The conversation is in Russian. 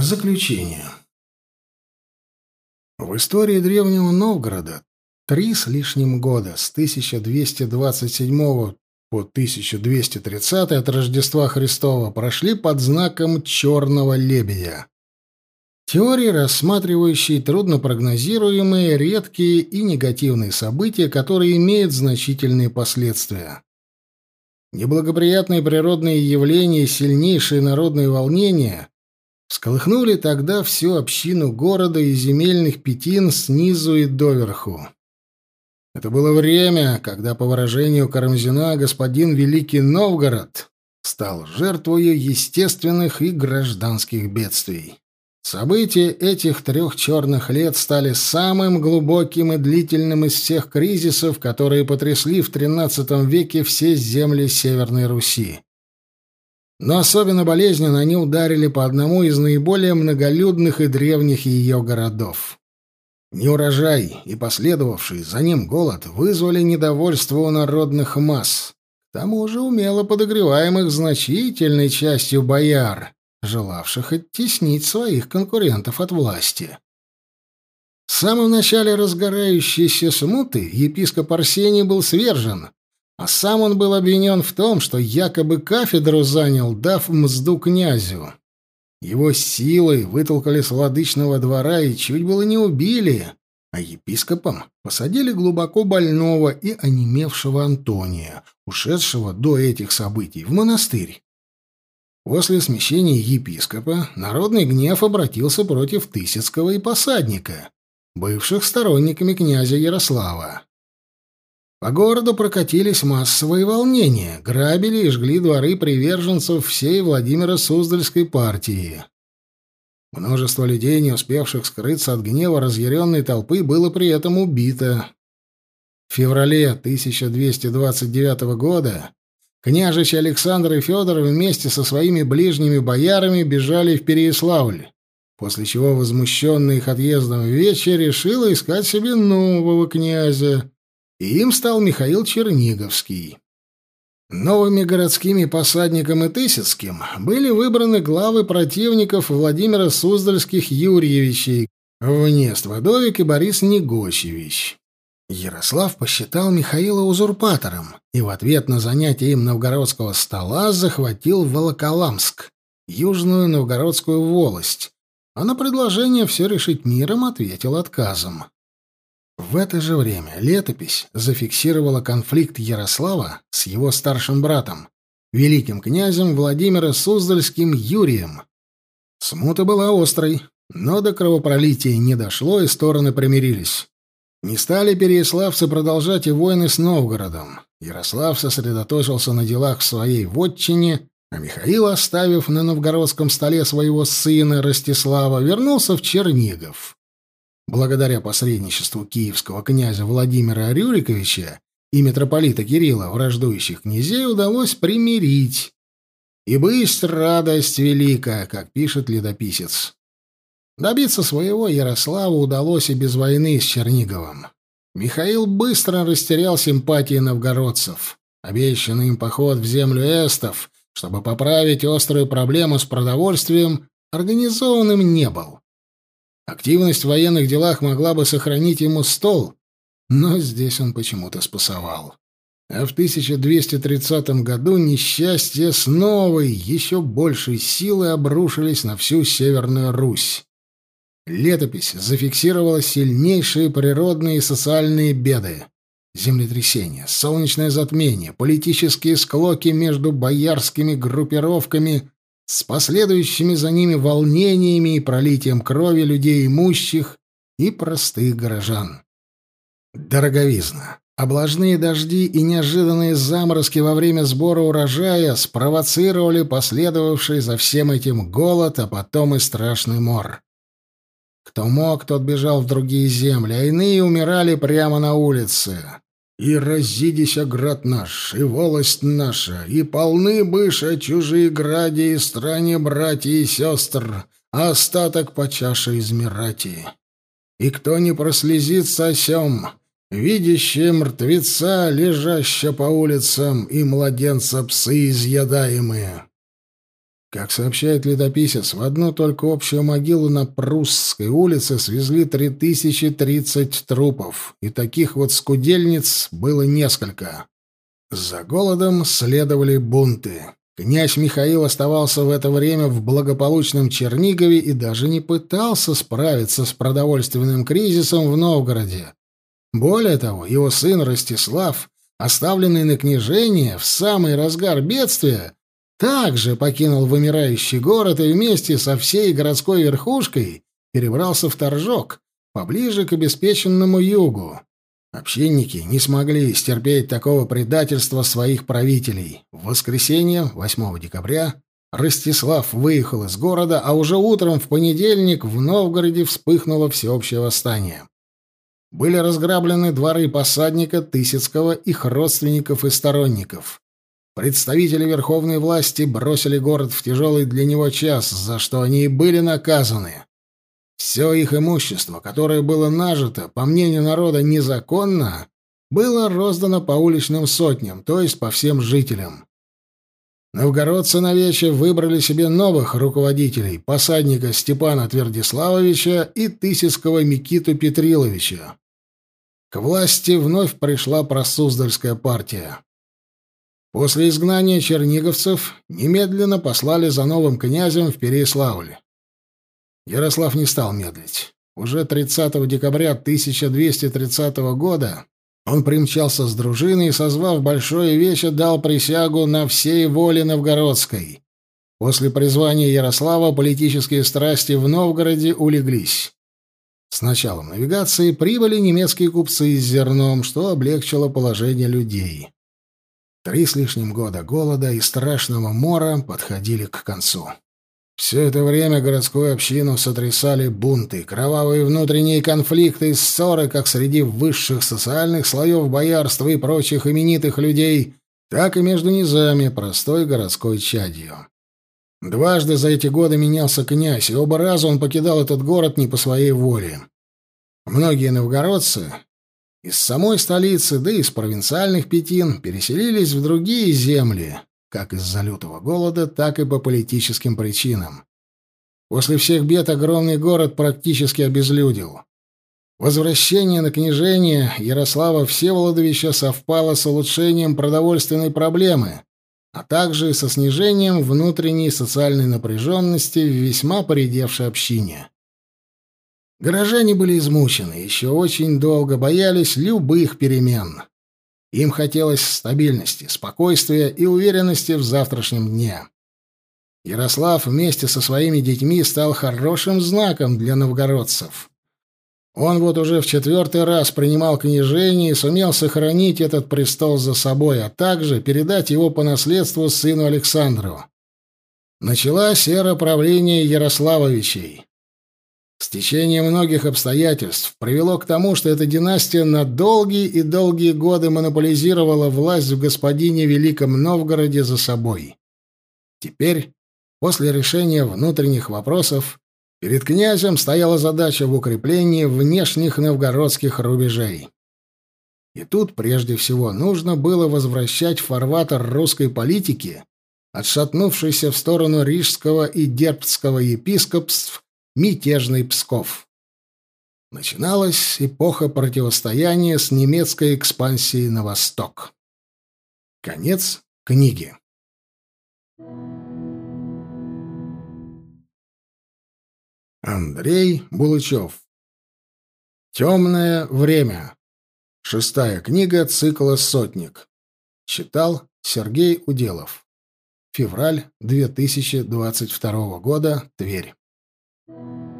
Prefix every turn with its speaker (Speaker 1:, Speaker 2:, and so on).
Speaker 1: Заключение. В истории древнего Новгорода три с лишним года, с 1227 по 1230 от Рождества Христова, прошли под знаком «Черного лебедя». Теории, рассматривающие труднопрогнозируемые, редкие и негативные события, которые имеют значительные последствия. Неблагоприятные природные явления сильнейшие народные волнения всколыхнули тогда всю общину города и земельных пятин снизу и доверху. Это было время, когда, по выражению Карамзина, господин Великий Новгород стал жертвою естественных и гражданских бедствий. События этих трех черных лет стали самым глубоким и длительным из всех кризисов, которые потрясли в XIII веке все земли Северной Руси. Но особенно болезненно они ударили по одному из наиболее многолюдных и древних ее городов. Неурожай и последовавший за ним голод вызвали недовольство у народных масс, к тому же умело подогреваемых значительной частью бояр, желавших оттеснить своих конкурентов от власти. В самом начале разгорающейся смуты епископ Арсений был свержен, а сам он был обвинен в том, что якобы кафедру занял, дав мзду князю. Его силой вытолкали с владычного двора и чуть было не убили, а епископом посадили глубоко больного и онемевшего Антония, ушедшего до этих событий в монастырь. После смещения епископа народный гнев обратился против Тысяцкого и Посадника, бывших сторонниками князя Ярослава. По городу прокатились массовые волнения, грабили и жгли дворы приверженцев всей Владимира Суздальской партии. Множество людей, не успевших скрыться от гнева разъяренной толпы, было при этом убито. В феврале 1229 года княжич Александр и Федор вместе со своими ближними боярами бежали в Переяславль, после чего возмущенный их отъездом Вече решила искать себе нового князя, и им стал Михаил Черниговский. Новыми городскими посадником и Тысяцким были выбраны главы противников Владимира Суздальских Юрьевичей, Внест Водовик и Борис Негощевич. Ярослав посчитал Михаила узурпатором и в ответ на занятие им новгородского стола захватил Волоколамск, южную новгородскую волость, а на предложение все решить миром ответил отказом. В это же время летопись зафиксировала конфликт Ярослава с его старшим братом, великим князем Владимира Суздальским Юрием. Смута была острой, но до кровопролития не дошло, и стороны примирились. Не стали переяславцы продолжать и войны с Новгородом. Ярослав сосредоточился на делах в своей вотчине, а Михаил, оставив на новгородском столе своего сына Ростислава, вернулся в Чернигов. Благодаря посредничеству киевского князя Владимира Рюриковича и митрополита Кирилла враждующих князей удалось примирить. И бысть радость великая, как пишет летописец. Добиться своего Ярославу удалось и без войны с Черниговым. Михаил быстро растерял симпатии новгородцев. Обещанный им поход в землю эстов, чтобы поправить острую проблему с продовольствием, организованным не был. Активность в военных делах могла бы сохранить ему стол, но здесь он почему-то спасовал. А в 1230 году несчастья с новой, еще большей силой обрушились на всю Северную Русь. Летопись зафиксировала сильнейшие природные и социальные беды. Землетрясения, солнечное затмение, политические склоки между боярскими группировками с последующими за ними волнениями и пролитием крови людей имущих и простых горожан. Дороговизна. Облажные дожди и неожиданные заморозки во время сбора урожая спровоцировали последовавший за всем этим голод, а потом и страшный мор. Кто мог, тот бежал в другие земли, а иные умирали прямо на улице. И разидися град наш, и волость наша, и полны быша чужие гради и стране братья и сестр, а остаток по чаше измирати. И кто не прослезится о сем, видящие мертвеца, лежащего по улицам, и младенца псы изъедаемые. Как сообщает летописец, в одну только общую могилу на Прусской улице свезли 3030 трупов, и таких вот скудельниц было несколько. За голодом следовали бунты. Князь Михаил оставался в это время в благополучном Чернигове и даже не пытался справиться с продовольственным кризисом в Новгороде. Более того, его сын Ростислав, оставленный на княжение в самый разгар бедствия, также покинул вымирающий город и вместе со всей городской верхушкой перебрался в Торжок, поближе к обеспеченному югу. Общинники не смогли стерпеть такого предательства своих правителей. В воскресенье, 8 декабря, Ростислав выехал из города, а уже утром в понедельник в Новгороде вспыхнуло всеобщее восстание. Были разграблены дворы посадника Тысяцкого, их родственников и сторонников. Представители верховной власти бросили город в тяжелый для него час, за что они и были наказаны. Все их имущество, которое было нажито, по мнению народа, незаконно, было роздано по уличным сотням, то есть по всем жителям. Новгородцы на вече выбрали себе новых руководителей, посадника Степана Твердиславовича и Тысяцкого Микиту Петриловича. К власти вновь пришла просуздальская партия. После изгнания черниговцев немедленно послали за новым князем в Переяславль. Ярослав не стал медлить. Уже 30 декабря 1230 года он примчался с дружиной и, созвав большое вече, дал присягу на всей воле новгородской. После призвания Ярослава политические страсти в Новгороде улеглись. С началом навигации прибыли немецкие купцы с зерном, что облегчило положение людей. Три с лишним года голода и страшного мора подходили к концу. Все это время городскую общину сотрясали бунты, кровавые внутренние конфликты и ссоры как среди высших социальных слоев боярства и прочих именитых людей, так и между низами простой городской чадью. Дважды за эти годы менялся князь, и оба раза он покидал этот город не по своей воле. Многие новгородцы, из самой столицы, да и из провинциальных пятин переселились в другие земли, как из-за лютого голода, так и по политическим причинам. После всех бед огромный город практически обезлюдил. Возвращение на княжение Ярослава Всеволодовича совпало с улучшением продовольственной проблемы, а также со снижением внутренней социальной напряженности в весьма поредевшей общине. Горожане были измучены, еще очень долго боялись любых перемен. Им хотелось стабильности, спокойствия и уверенности в завтрашнем дне. Ярослав вместе со своими детьми стал хорошим знаком для новгородцев. Он вот уже в четвертый раз принимал княжение и сумел сохранить этот престол за собой, а также передать его по наследству сыну Александру. Началась эра правления Ярославовичей. Стечение многих обстоятельств привело к тому, что эта династия на долгие и долгие годы монополизировала власть в господине Великом Новгороде за собой. Теперь, после решения внутренних вопросов, перед князем стояла задача в укреплении внешних новгородских рубежей. И тут прежде всего нужно было возвращать фарватер русской политики, отшатнувшийся в сторону рижского и дербцкого епископств мятежный Псков. Начиналась эпоха противостояния с немецкой экспансией на восток. Конец книги. Андрей Булычев. Темное время. Шестая книга цикла «Сотник». Читал Сергей Уделов. Февраль 2022 года. Тверь. Thank you.